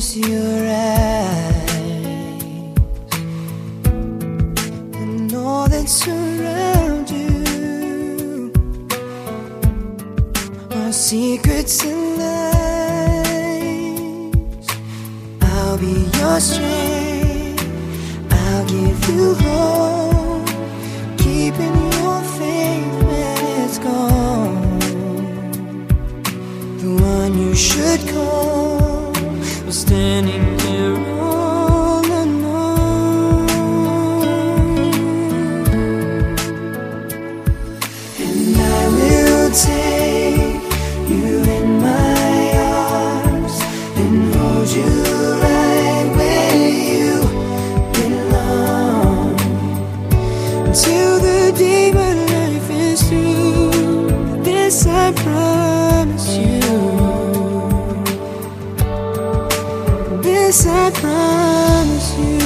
to your eyes, and all that surrounds you are secrets and lies. I'll be your strength. I'll give you hope, I promise you.